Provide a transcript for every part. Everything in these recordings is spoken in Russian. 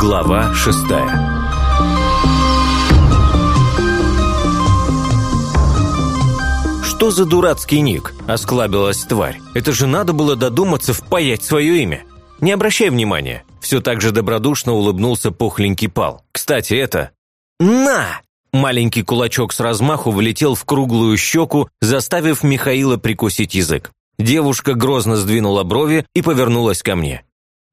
Глава шестая «Что за дурацкий ник?» – осклабилась тварь. «Это же надо было додуматься впаять свое имя. Не обращай внимания». Все так же добродушно улыбнулся пухленький пал. «Кстати, это...» «На!» Маленький кулачок с размаху влетел в круглую щеку, заставив Михаила прикусить язык. Девушка грозно сдвинула брови и повернулась ко мне.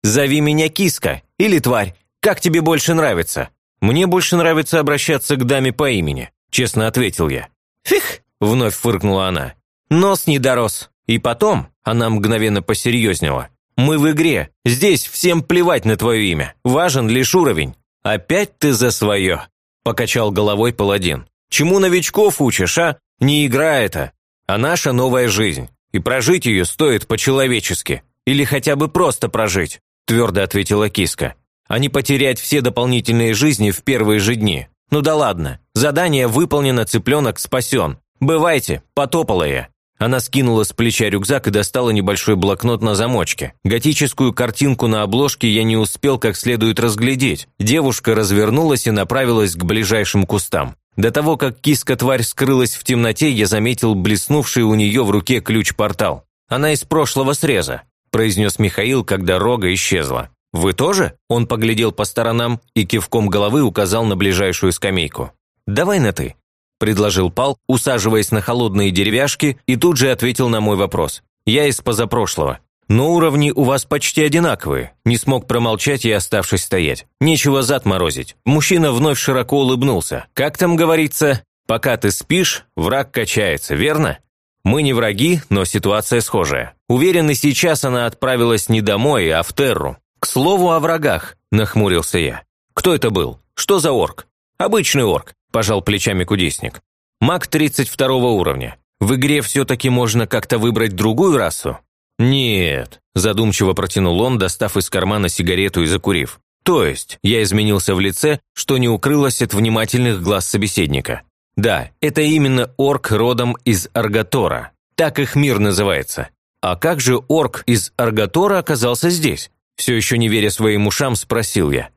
«Зови меня киска или тварь, как тебе больше нравится?» «Мне больше нравится обращаться к даме по имени», – честно ответил я. «Фих!» – вновь фыркнула она. «Нос не дорос. И потом, она мгновенно посерьезнела. Мы в игре. Здесь всем плевать на твое имя. Важен лишь уровень. Опять ты за свое», – покачал головой паладин. «Чему новичков учишь, а? Не игра это, а наша новая жизнь. И прожить ее стоит по-человечески. Или хотя бы просто прожить», – твердо ответила киска а не потерять все дополнительные жизни в первые же дни. Ну да ладно, задание выполнено, цыпленок спасен. Бывайте, потопала я. Она скинула с плеча рюкзак и достала небольшой блокнот на замочке. Готическую картинку на обложке я не успел как следует разглядеть. Девушка развернулась и направилась к ближайшим кустам. До того, как киска-тварь скрылась в темноте, я заметил блеснувший у нее в руке ключ-портал. «Она из прошлого среза», – произнес Михаил, когда рога исчезла. «Вы тоже?» Он поглядел по сторонам и кивком головы указал на ближайшую скамейку. «Давай на «ты», – предложил Пал, усаживаясь на холодные деревяшки, и тут же ответил на мой вопрос. «Я из позапрошлого. Но уровни у вас почти одинаковые», – не смог промолчать и оставшись стоять. «Нечего зад морозить». Мужчина вновь широко улыбнулся. «Как там говорится, пока ты спишь, враг качается, верно?» Мы не враги, но ситуация схожая. Уверен, и сейчас она отправилась не домой, а в Терру. «К слову о врагах», – нахмурился я. «Кто это был? Что за орк?» «Обычный орк», – пожал плечами кудесник. «Маг 32 уровня. В игре все-таки можно как-то выбрать другую расу?» «Нет», – задумчиво протянул он, достав из кармана сигарету и закурив. «То есть, я изменился в лице, что не укрылось от внимательных глаз собеседника. Да, это именно орк родом из Аргатора. Так их мир называется. А как же орк из Аргатора оказался здесь? Все еще не веря своим ушам, спросил я.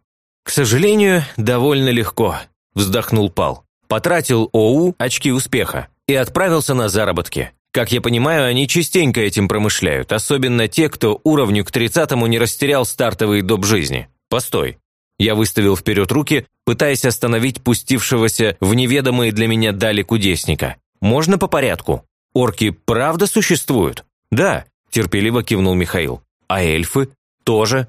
«К сожалению, довольно легко», – вздохнул Пал. Потратил ОУ очки успеха и отправился на заработки. Как я понимаю, они частенько этим промышляют, особенно те, кто уровню к тридцатому не растерял стартовый доп. жизни. Постой. Я выставил вперед руки, пытаясь остановить пустившегося в неведомые для меня дали кудесника. «Можно по порядку? Орки правда существуют?» «Да», – терпеливо кивнул Михаил. «А эльфы? тоже.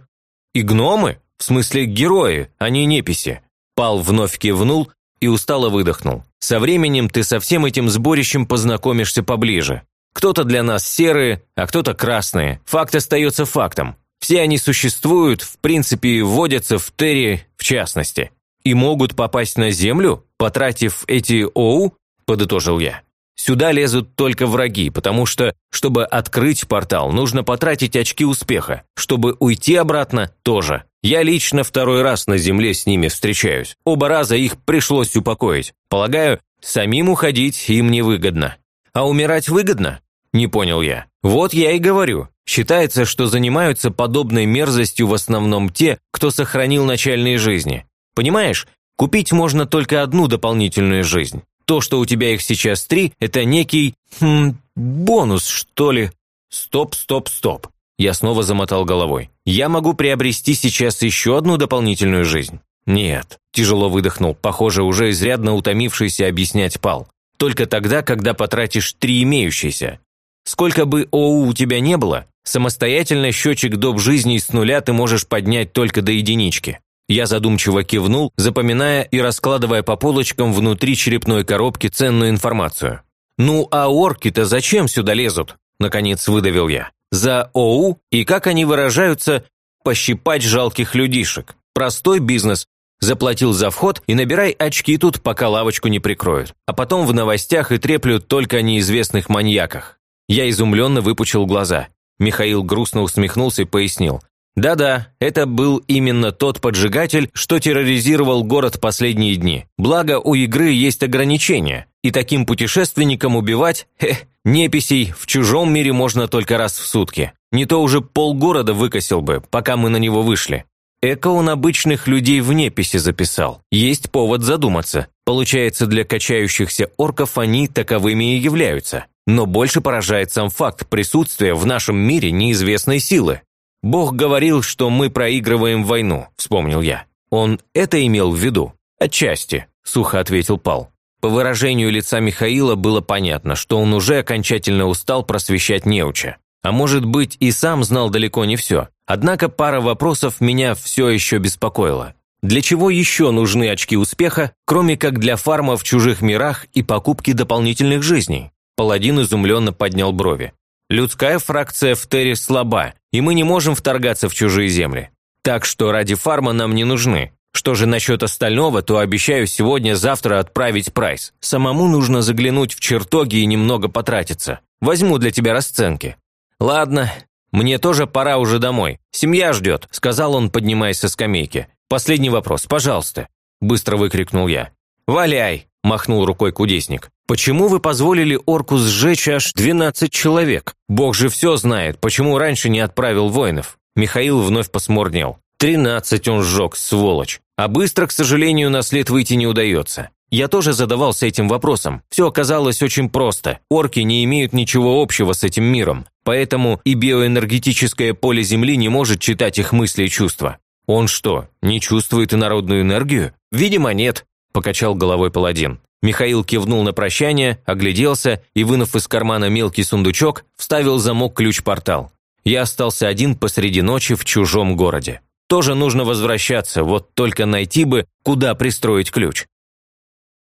И гномы? В смысле герои, а не неписи. Пал вновь кивнул и устало выдохнул. Со временем ты со всем этим сборищем познакомишься поближе. Кто-то для нас серые, а кто-то красные. Факт остается фактом. Все они существуют, в принципе, вводятся в Терри в частности. И могут попасть на Землю, потратив эти ОУ, подытожил я. Сюда лезут только враги, потому что, чтобы открыть портал, нужно потратить очки успеха. Чтобы уйти обратно, тоже. Я лично второй раз на земле с ними встречаюсь. Оба раза их пришлось упокоить. Полагаю, самим уходить им невыгодно. А умирать выгодно? Не понял я. Вот я и говорю. Считается, что занимаются подобной мерзостью в основном те, кто сохранил начальные жизни. Понимаешь, купить можно только одну дополнительную жизнь. То, что у тебя их сейчас три, это некий... Хм, бонус, что ли? Стоп, стоп, стоп. Я снова замотал головой. Я могу приобрести сейчас еще одну дополнительную жизнь? Нет. Тяжело выдохнул, похоже, уже изрядно утомившийся объяснять пал. Только тогда, когда потратишь три имеющиеся. Сколько бы ОУ у тебя не было, самостоятельно счетчик доп. жизни с нуля ты можешь поднять только до единички. Я задумчиво кивнул, запоминая и раскладывая по полочкам внутри черепной коробки ценную информацию. «Ну а орки-то зачем сюда лезут?» – наконец выдавил я. «За ОУ и, как они выражаются, пощипать жалких людишек. Простой бизнес. Заплатил за вход и набирай очки тут, пока лавочку не прикроют. А потом в новостях и треплют только о неизвестных маньяках». Я изумленно выпучил глаза. Михаил грустно усмехнулся и пояснил. Да-да, это был именно тот поджигатель, что терроризировал город последние дни. Благо, у игры есть ограничения, и таким путешественникам убивать, хе, Неписей в чужом мире можно только раз в сутки. Не то уже полгорода выкосил бы, пока мы на него вышли. Эко он обычных людей в неписи записал. Есть повод задуматься. Получается, для качающихся орков они таковыми и являются. Но больше поражает сам факт присутствия в нашем мире неизвестной силы. «Бог говорил, что мы проигрываем войну», – вспомнил я. «Он это имел в виду?» «Отчасти», – сухо ответил Пал. По выражению лица Михаила было понятно, что он уже окончательно устал просвещать неуча. А может быть, и сам знал далеко не все. Однако пара вопросов меня все еще беспокоила. Для чего еще нужны очки успеха, кроме как для фарма в чужих мирах и покупки дополнительных жизней? Паладин изумленно поднял брови. Людская фракция в Терре слаба, и мы не можем вторгаться в чужие земли. Так что ради фарма нам не нужны. Что же насчет остального, то обещаю сегодня-завтра отправить прайс. Самому нужно заглянуть в чертоги и немного потратиться. Возьму для тебя расценки. Ладно, «Мне тоже пора уже домой. Семья ждет», – сказал он, поднимаясь со скамейки. «Последний вопрос, пожалуйста», – быстро выкрикнул я. «Валяй!» – махнул рукой кудесник. «Почему вы позволили орку сжечь аж 12 человек? Бог же все знает, почему раньше не отправил воинов?» Михаил вновь посмурнел. «Тринадцать он сжег, сволочь. А быстро, к сожалению, на след выйти не удается. Я тоже задавался этим вопросом. Все оказалось очень просто. Орки не имеют ничего общего с этим миром, поэтому и биоэнергетическое поле Земли не может читать их мысли и чувства. Он что, не чувствует инородную энергию? Видимо, нет, покачал головой паладин. Михаил кивнул на прощание, огляделся и, вынув из кармана мелкий сундучок, вставил замок-ключ-портал. Я остался один посреди ночи в чужом городе. Тоже нужно возвращаться, вот только найти бы, куда пристроить ключ.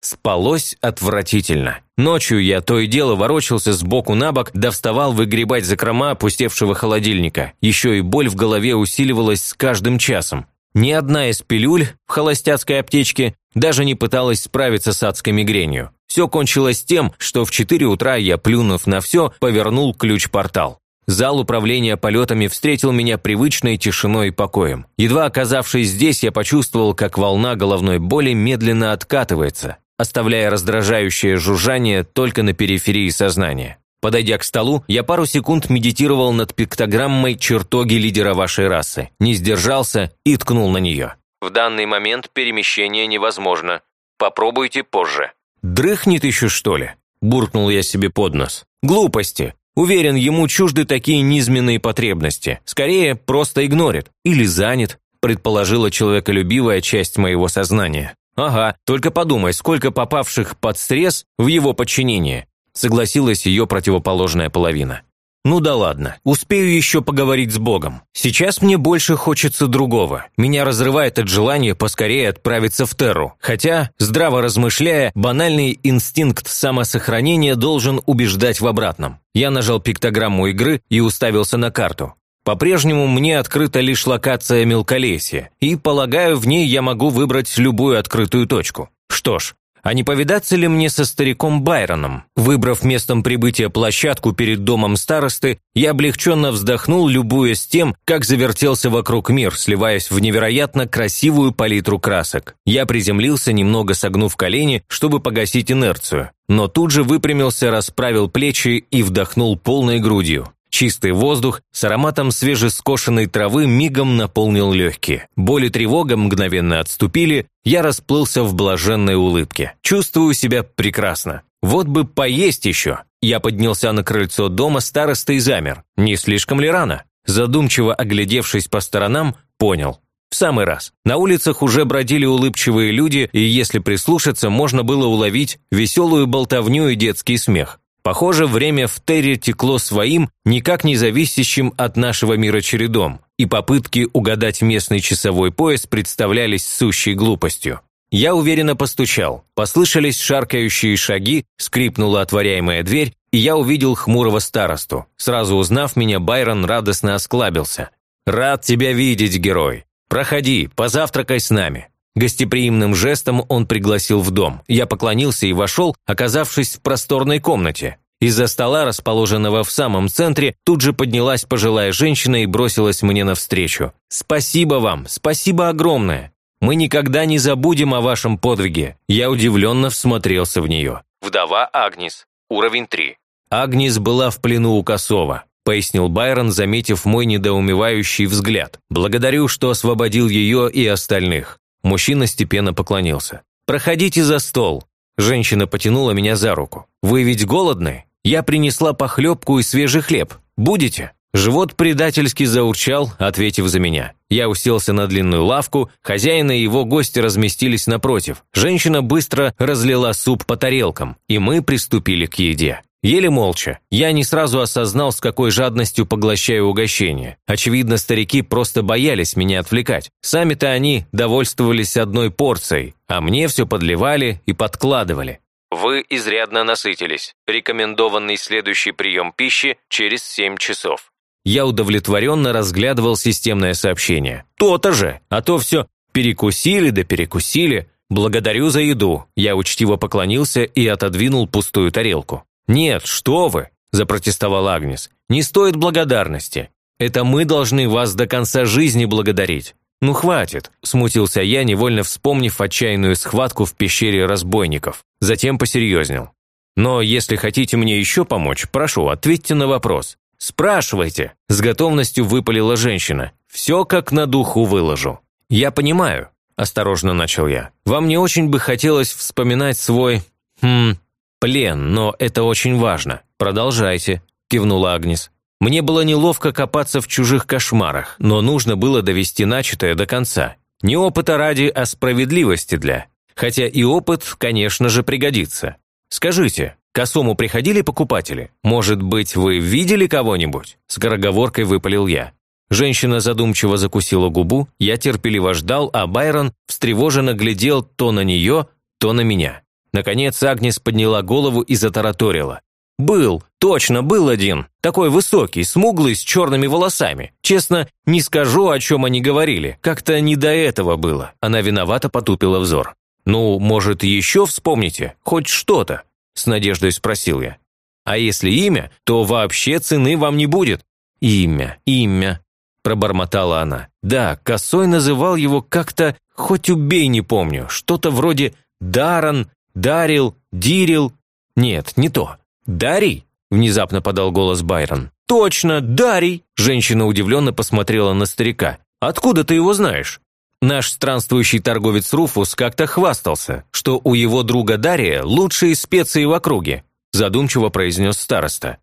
Спалось отвратительно. Ночью я то и дело ворочался с боку на бок, да вставал выгребать закрома опустевшего холодильника. Еще и боль в голове усиливалась с каждым часом. Ни одна из пилюль в холостяцкой аптечке даже не пыталась справиться с адской мигренью. Все кончилось тем, что в 4 утра я, плюнув на все, повернул ключ-портал. Зал управления полетами встретил меня привычной тишиной и покоем. Едва оказавшись здесь, я почувствовал, как волна головной боли медленно откатывается оставляя раздражающее жужжание только на периферии сознания. Подойдя к столу, я пару секунд медитировал над пиктограммой чертоги лидера вашей расы, не сдержался и ткнул на нее. В данный момент перемещение невозможно. Попробуйте позже. «Дрыхнет еще, что ли?» – буркнул я себе под нос. «Глупости. Уверен, ему чужды такие низменные потребности. Скорее, просто игнорит. Или занят», – предположила человеколюбивая часть моего сознания. «Ага, только подумай, сколько попавших под стресс в его подчинение», согласилась ее противоположная половина. «Ну да ладно, успею еще поговорить с Богом. Сейчас мне больше хочется другого. Меня разрывает от желания поскорее отправиться в Терру. Хотя, здраво размышляя, банальный инстинкт самосохранения должен убеждать в обратном. Я нажал пиктограмму игры и уставился на карту. По-прежнему мне открыта лишь локация мелколесья, и, полагаю, в ней я могу выбрать любую открытую точку. Что ж, а не повидаться ли мне со стариком Байроном? Выбрав местом прибытия площадку перед домом старосты, я облегченно вздохнул, любуясь тем, как завертелся вокруг мир, сливаясь в невероятно красивую палитру красок. Я приземлился, немного согнув колени, чтобы погасить инерцию, но тут же выпрямился, расправил плечи и вдохнул полной грудью. Чистый воздух с ароматом свежескошенной травы мигом наполнил легкие. Боль и тревога мгновенно отступили, я расплылся в блаженной улыбке. Чувствую себя прекрасно. Вот бы поесть еще. Я поднялся на крыльцо дома староста и замер. Не слишком ли рано? Задумчиво оглядевшись по сторонам, понял. В самый раз. На улицах уже бродили улыбчивые люди, и если прислушаться, можно было уловить веселую болтовню и детский смех. Похоже, время в Терре текло своим, никак не зависящим от нашего мира чередом, и попытки угадать местный часовой пояс представлялись сущей глупостью. Я уверенно постучал. Послышались шаркающие шаги, скрипнула отворяемая дверь, и я увидел хмурого старосту. Сразу узнав меня, Байрон радостно осклабился. «Рад тебя видеть, герой. Проходи, позавтракай с нами». Гостеприимным жестом он пригласил в дом. Я поклонился и вошел, оказавшись в просторной комнате. Из-за стола, расположенного в самом центре, тут же поднялась пожилая женщина и бросилась мне навстречу. «Спасибо вам, спасибо огромное! Мы никогда не забудем о вашем подвиге!» Я удивленно всмотрелся в нее. «Вдова Агнес, уровень 3. Агнес была в плену у Косова», – пояснил Байрон, заметив мой недоумевающий взгляд. «Благодарю, что освободил ее и остальных». Мужчина степенно поклонился. «Проходите за стол». Женщина потянула меня за руку. «Вы ведь голодны? Я принесла похлебку и свежий хлеб. Будете?» Живот предательски заурчал, ответив за меня. Я уселся на длинную лавку, хозяин и его гости разместились напротив. Женщина быстро разлила суп по тарелкам, и мы приступили к еде. Еле молча. Я не сразу осознал, с какой жадностью поглощаю угощение. Очевидно, старики просто боялись меня отвлекать. Сами-то они довольствовались одной порцией, а мне все подливали и подкладывали. Вы изрядно насытились. Рекомендованный следующий прием пищи через 7 часов. Я удовлетворенно разглядывал системное сообщение. То-то же, а то все перекусили да перекусили. Благодарю за еду. Я учтиво поклонился и отодвинул пустую тарелку. «Нет, что вы!» – запротестовал Агнес. «Не стоит благодарности. Это мы должны вас до конца жизни благодарить». «Ну хватит», – смутился я, невольно вспомнив отчаянную схватку в пещере разбойников. Затем посерьезнел. «Но если хотите мне еще помочь, прошу, ответьте на вопрос. «Спрашивайте», – с готовностью выпалила женщина. «Все как на духу выложу». «Я понимаю», – осторожно начал я. «Вам не очень бы хотелось вспоминать свой... Хм... плен, но это очень важно. Продолжайте», – кивнула Агнес. Мне было неловко копаться в чужих кошмарах, но нужно было довести начатое до конца. Не опыта ради, а справедливости для. Хотя и опыт, конечно же, пригодится. Скажите, к Косому приходили покупатели? Может быть, вы видели кого-нибудь?» С гороговоркой выпалил я. Женщина задумчиво закусила губу, я терпеливо ждал, а Байрон встревоженно глядел то на нее, то на меня. Наконец Агнес подняла голову и затараторила. «Был, точно был один. Такой высокий, смуглый, с черными волосами. Честно, не скажу, о чем они говорили. Как-то не до этого было». Она виновато потупила взор. «Ну, может, еще вспомните? Хоть что-то?» – с надеждой спросил я. «А если имя, то вообще цены вам не будет». «Имя, имя», – пробормотала она. «Да, Косой называл его как-то, хоть убей не помню, что-то вроде Даран, Дарил, Дирил. Нет, не то. Дарий?» – внезапно подал голос Байрон. «Точно, Дарий!» – женщина удивленно посмотрела на старика. «Откуда ты его знаешь?» Наш странствующий торговец Руфус как-то хвастался, что у его друга Дария лучшие специи в округе, задумчиво произнес староста.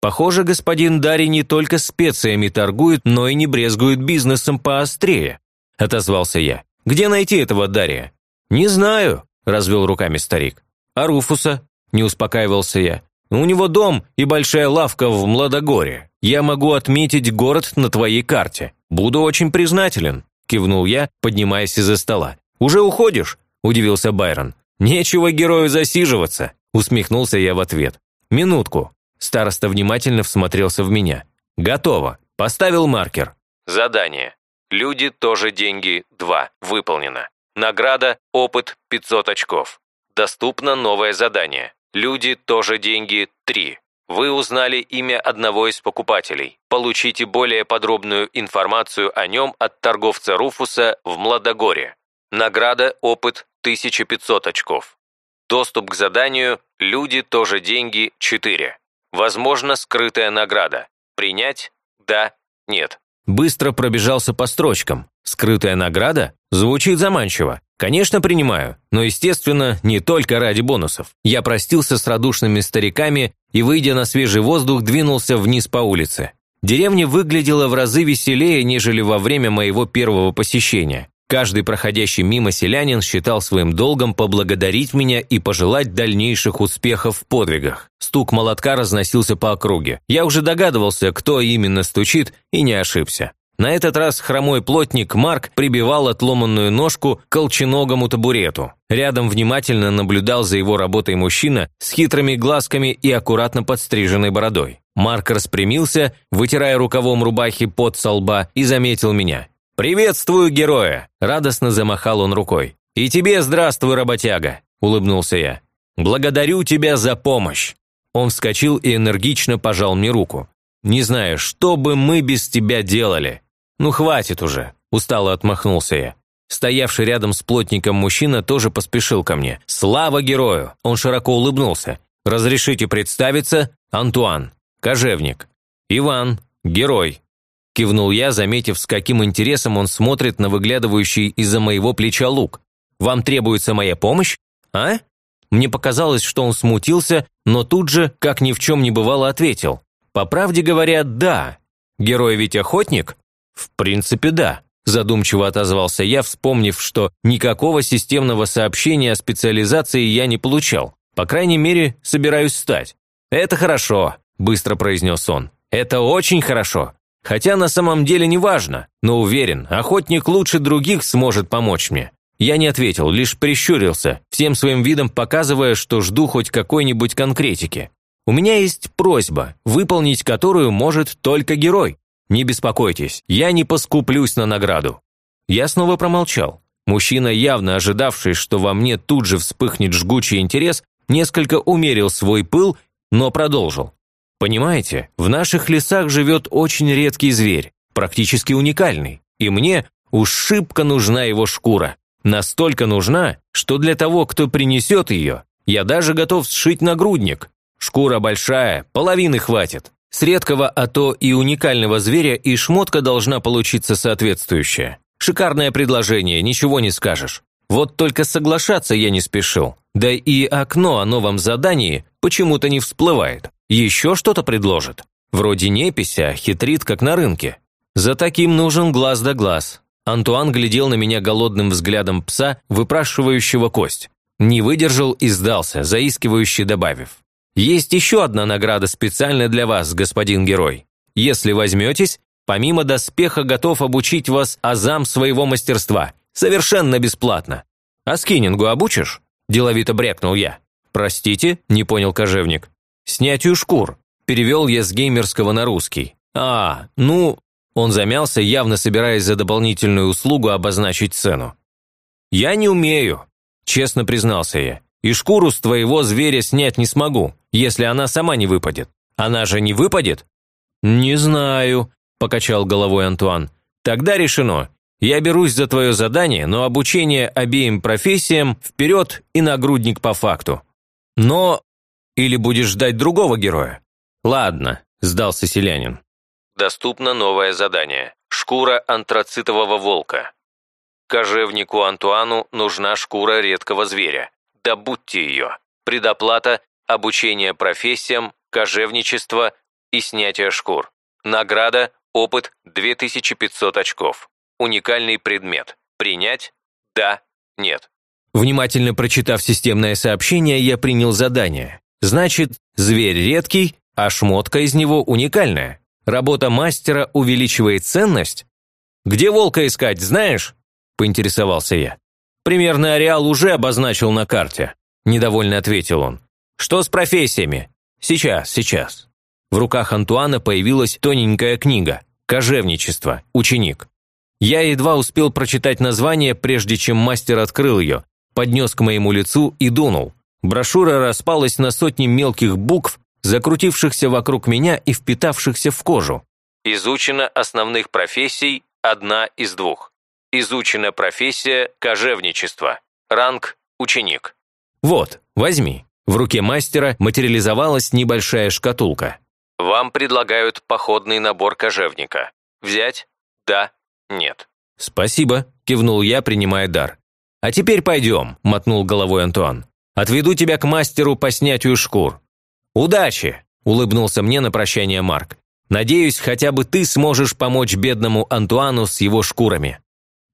Похоже, господин Дарий не только специями торгует, но и не брезгует бизнесом поострее, отозвался я. Где найти этого Дария? Не знаю, развел руками старик. А Руфуса? Не успокаивался я. У него дом и большая лавка в Младогоре. Я могу отметить город на твоей карте. Буду очень признателен кивнул я, поднимаясь из-за стола. «Уже уходишь?» – удивился Байрон. «Нечего герою засиживаться», – усмехнулся я в ответ. «Минутку». Староста внимательно всмотрелся в меня. «Готово. Поставил маркер». Задание. Люди тоже деньги 2. Выполнено. Награда опыт 500 очков. Доступно новое задание. Люди тоже деньги 3. Вы узнали имя одного из покупателей. Получите более подробную информацию о нем от торговца Руфуса в Младогоре. Награда «Опыт» 1500 очков. Доступ к заданию «Люди тоже деньги» 4. Возможно, скрытая награда. Принять? Да, нет. Быстро пробежался по строчкам. Скрытая награда? Звучит заманчиво. Конечно, принимаю, но, естественно, не только ради бонусов. Я простился с радушными стариками и, выйдя на свежий воздух, двинулся вниз по улице. Деревня выглядела в разы веселее, нежели во время моего первого посещения. Каждый проходящий мимо селянин считал своим долгом поблагодарить меня и пожелать дальнейших успехов в подвигах. Стук молотка разносился по округе. Я уже догадывался, кто именно стучит, и не ошибся. На этот раз хромой плотник Марк прибивал отломанную ножку к колченогому табурету. Рядом внимательно наблюдал за его работой мужчина с хитрыми глазками и аккуратно подстриженной бородой. Марк распрямился, вытирая рукавом рубахи под со лба, и заметил меня. «Приветствую, героя!» – радостно замахал он рукой. «И тебе здравствуй, работяга!» – улыбнулся я. «Благодарю тебя за помощь!» Он вскочил и энергично пожал мне руку. «Не знаю, что бы мы без тебя делали!» «Ну хватит уже», – устало отмахнулся я. Стоявший рядом с плотником мужчина тоже поспешил ко мне. «Слава герою!» – он широко улыбнулся. Разрешите представиться? Антуан. Кожевник. Иван. Герой. Кивнул я, заметив, с каким интересом он смотрит на выглядывающий из-за моего плеча лук. «Вам требуется моя помощь? А?» Мне показалось, что он смутился, но тут же, как ни в чем не бывало, ответил. «По правде говоря, да. Герой ведь охотник?» «В принципе, да», – задумчиво отозвался я, вспомнив, что никакого системного сообщения о специализации я не получал. По крайней мере, собираюсь стать. «Это хорошо», – быстро произнес он. «Это очень хорошо. Хотя на самом деле не важно, но уверен, охотник лучше других сможет помочь мне. Я не ответил, лишь прищурился, всем своим видом показывая, что жду хоть какой-нибудь конкретики. У меня есть просьба, выполнить которую может только герой. Не беспокойтесь, я не поскуплюсь на награду. Я снова промолчал. Мужчина, явно ожидавший, что во мне тут же вспыхнет жгучий интерес, несколько умерил свой пыл, но продолжил. Понимаете, в наших лесах живет очень редкий зверь, практически уникальный, и мне уж шибко нужна его шкура. Настолько нужна, что для того, кто принесет ее, я даже готов сшить нагрудник. Шкура большая, половины хватит. С редкого, а то и уникального зверя и шмотка должна получиться соответствующая. Шикарное предложение, ничего не скажешь. Вот только соглашаться я не спешил. Да и окно о новом задании почему-то не всплывает. Еще что-то предложит. Вроде непися, хитрит, как на рынке. За таким нужен глаз да глаз. Антуан глядел на меня голодным взглядом пса, выпрашивающего кость. Не выдержал и сдался, заискивающе добавив. «Есть еще одна награда специально для вас, господин герой. Если возьметесь, помимо доспеха готов обучить вас азам своего мастерства. Совершенно бесплатно. А скинингу обучишь?» – деловито брякнул я. «Простите?» – не понял кожевник. «Снятию шкур», – перевел я с геймерского на русский. «А, ну, он замялся, явно собираясь за дополнительную услугу обозначить цену. «Я не умею», – честно признался я. «И шкуру с твоего зверя снять не смогу, если она сама не выпадет. Она же не выпадет?» «Не знаю», – покачал головой Антуан. «Тогда решено. Я берусь за твое задание, но обучение обеим профессиям вперед и нагрудник по факту. Но... Или будешь ждать другого героя?» «Ладно», – сдался селянин. Доступно новое задание. Шкура антрацитового волка. Кожевнику Антуану нужна шкура редкого зверя. Добудьте ее. Предоплата – обучение профессиям, кожевничество и снятие шкур. Награда – опыт 2500 очков. Уникальный предмет. Принять? Да, нет. Внимательно прочитав системное сообщение, я принял задание. Значит, зверь редкий, а шмотка из него уникальная. Работа мастера увеличивает ценность? Где волка искать, знаешь? Поинтересовался я. Примерный ареал уже обозначил на карте. Недовольно ответил он. Что с профессиями? Сейчас, сейчас. В руках Антуана появилась тоненькая книга «Кожевничество. Ученик». Я едва успел прочитать название, прежде чем мастер открыл ее, поднес к моему лицу и дунул. Брошюра распалась на сотни мелких букв, закрутившихся вокруг меня и впитавшихся в кожу. Изучена основных профессий одна из двух. Изучена профессия кожевничество. Ранг ученик. Вот, возьми. В руке мастера материализовалась небольшая шкатулка. Вам предлагают походный набор кожевника. Взять? Да? Нет. Спасибо, кивнул я, принимая дар. А теперь пойдем, мотнул головой Антуан. Отведу тебя к мастеру по снятию шкур. «Удачи!» – улыбнулся мне на прощание Марк. «Надеюсь, хотя бы ты сможешь помочь бедному Антуану с его шкурами».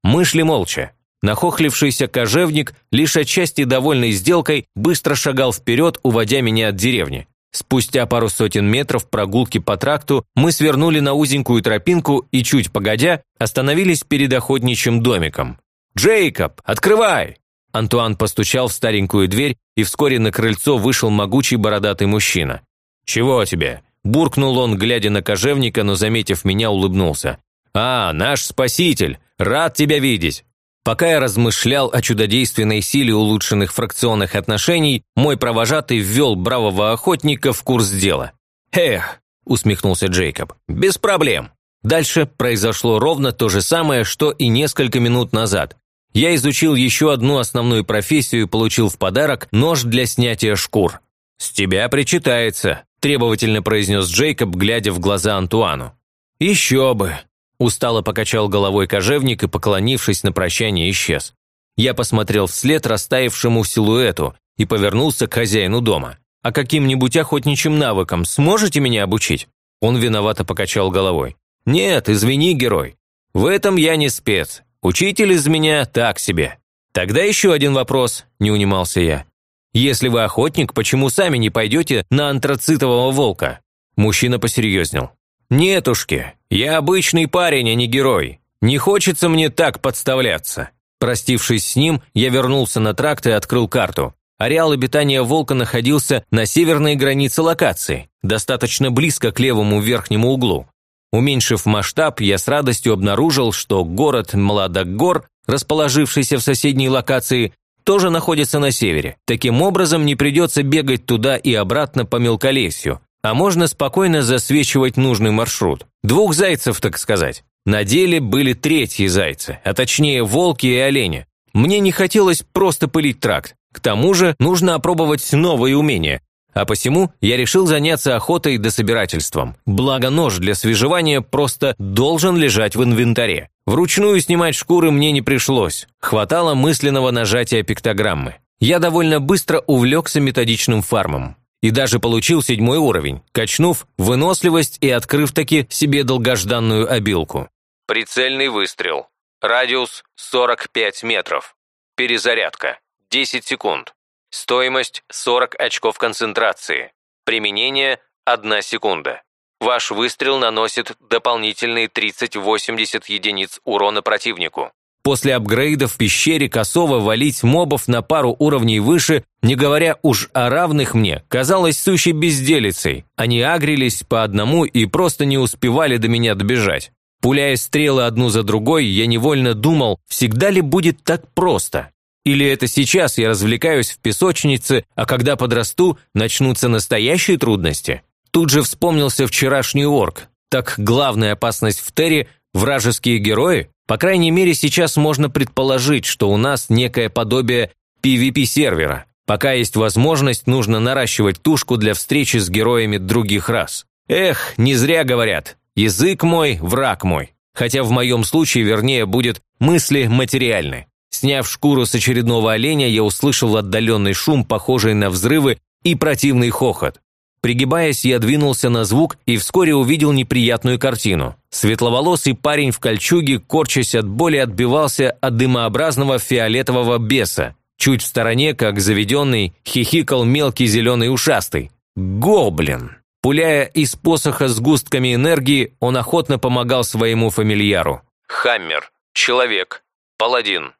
Мы шли молча. Нахохлившийся кожевник, лишь отчасти довольный сделкой, быстро шагал вперед, уводя меня от деревни. Спустя пару сотен метров прогулки по тракту мы свернули на узенькую тропинку и, чуть погодя, остановились перед охотничьим домиком. «Джейкоб, открывай!» Антуан постучал в старенькую дверь, и вскоре на крыльцо вышел могучий бородатый мужчина. «Чего тебе?» – буркнул он, глядя на кожевника, но, заметив меня, улыбнулся. «А, наш спаситель! Рад тебя видеть!» Пока я размышлял о чудодейственной силе улучшенных фракционных отношений, мой провожатый ввел бравого охотника в курс дела. «Эх!» – усмехнулся Джейкоб. «Без проблем!» Дальше произошло ровно то же самое, что и несколько минут назад. Я изучил еще одну основную профессию и получил в подарок нож для снятия шкур. «С тебя причитается», – требовательно произнес Джейкоб, глядя в глаза Антуану. «Еще бы!» – устало покачал головой кожевник и, поклонившись на прощание, исчез. Я посмотрел вслед растаявшему силуэту и повернулся к хозяину дома. «А каким-нибудь охотничьим навыкам сможете меня обучить?» Он виновато покачал головой. «Нет, извини, герой. В этом я не спец. Учитель из меня так себе». «Тогда еще один вопрос», – не унимался я. «Если вы охотник, почему сами не пойдете на антрацитового волка?» Мужчина посерьезнел. «Нетушки, я обычный парень, а не герой. Не хочется мне так подставляться». Простившись с ним, я вернулся на тракт и открыл карту. Ареал обитания волка находился на северной границе локации, достаточно близко к левому верхнему углу. Уменьшив масштаб, я с радостью обнаружил, что город Младогор, расположившийся в соседней локации, тоже находится на севере. Таким образом, не придется бегать туда и обратно по мелколесью, а можно спокойно засвечивать нужный маршрут. Двух зайцев, так сказать. На деле были третьи зайцы, а точнее волки и олени. Мне не хотелось просто пылить тракт. К тому же нужно опробовать новые умения. А посему я решил заняться охотой да собирательством. Благо нож для свежевания просто должен лежать в инвентаре. Вручную снимать шкуры мне не пришлось. Хватало мысленного нажатия пиктограммы. Я довольно быстро увлекся методичным фармом. И даже получил седьмой уровень, качнув выносливость и открыв таки себе долгожданную обилку. Прицельный выстрел. Радиус 45 метров. Перезарядка. 10 секунд. Стоимость 40 очков концентрации. Применение 1 секунда. Ваш выстрел наносит дополнительные 30-80 единиц урона противнику. После апгрейда в пещере Косова валить мобов на пару уровней выше, не говоря уж о равных мне, казалось сущей безделицей. Они агрились по одному и просто не успевали до меня добежать. Пуляя стрелы одну за другой, я невольно думал, всегда ли будет так просто? Или это сейчас я развлекаюсь в песочнице, а когда подрасту, начнутся настоящие трудности? Тут же вспомнился вчерашний орк. Так главная опасность в Терре – вражеские герои? По крайней мере, сейчас можно предположить, что у нас некое подобие PvP-сервера. Пока есть возможность, нужно наращивать тушку для встречи с героями других рас. Эх, не зря говорят, Язык мой – враг мой. Хотя в моем случае, вернее, будет мысли материальны. Сняв шкуру с очередного оленя, я услышал отдаленный шум, похожий на взрывы и противный хохот. Пригибаясь, я двинулся на звук и вскоре увидел неприятную картину. Светловолосый парень в кольчуге, корчась от боли, отбивался от дымообразного фиолетового беса. Чуть в стороне, как заведенный, хихикал мелкий зеленый ушастый. Гоблин! Пуляя из посоха с густками энергии, он охотно помогал своему фамильяру. Хаммер. Человек. Паладин.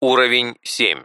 Уровень 7.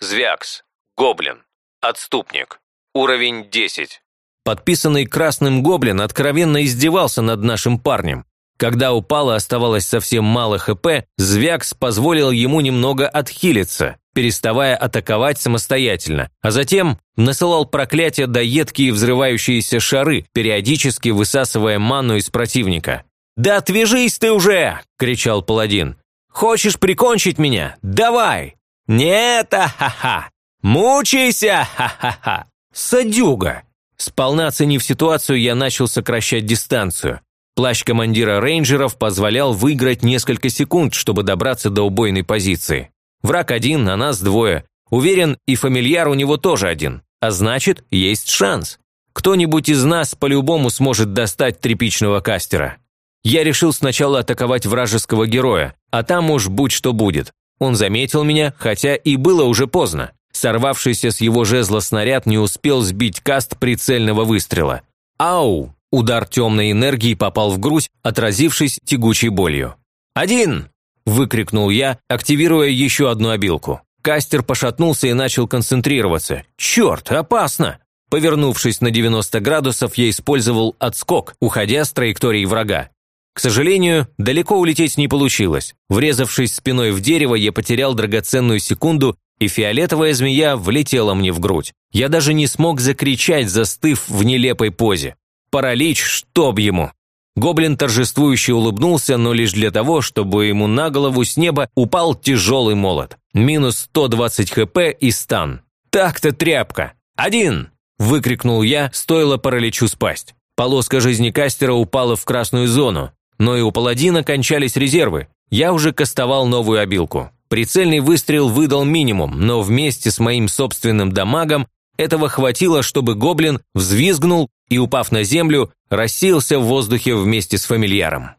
Звякс. Гоблин. Отступник. Уровень 10. Подписанный красным гоблин откровенно издевался над нашим парнем. Когда у оставалось совсем мало ХП, Звякс позволил ему немного отхилиться, переставая атаковать самостоятельно, а затем насылал проклятия до едкие взрывающиеся шары, периодически высасывая ману из противника. «Да отвяжись ты уже!» – кричал паладин. «Хочешь прикончить меня? Давай!» «Нет, а-ха-ха! Мучайся, ха-ха-ха!» «Садюга!» Сполна оценив ситуацию, я начал сокращать дистанцию. Плащ командира рейнджеров позволял выиграть несколько секунд, чтобы добраться до убойной позиции. Враг один, а нас двое. Уверен, и фамильяр у него тоже один. А значит, есть шанс. Кто-нибудь из нас по-любому сможет достать тряпичного кастера. Я решил сначала атаковать вражеского героя, а там уж будь что будет. Он заметил меня, хотя и было уже поздно. Сорвавшийся с его жезла снаряд не успел сбить каст прицельного выстрела. «Ау!» Удар темной энергии попал в грудь, отразившись тягучей болью. «Один!» – выкрикнул я, активируя еще одну обилку. Кастер пошатнулся и начал концентрироваться. «Черт, опасно!» Повернувшись на 90 градусов, я использовал отскок, уходя с траектории врага. К сожалению, далеко улететь не получилось. Врезавшись спиной в дерево, я потерял драгоценную секунду, и фиолетовая змея влетела мне в грудь. Я даже не смог закричать, застыв в нелепой позе. Паралич, чтоб ему! Гоблин торжествующе улыбнулся, но лишь для того, чтобы ему на голову с неба упал тяжелый молот. Минус 120 хп и стан. Так-то тряпка. Один! – выкрикнул я, стоило параличу спасть. Полоска жизни кастера упала в красную зону, но и у паладина кончались резервы. Я уже кастовал новую обилку. Прицельный выстрел выдал минимум, но вместе с моим собственным дамагом этого хватило, чтобы гоблин взвизгнул и, упав на землю, рассеялся в воздухе вместе с фамильяром.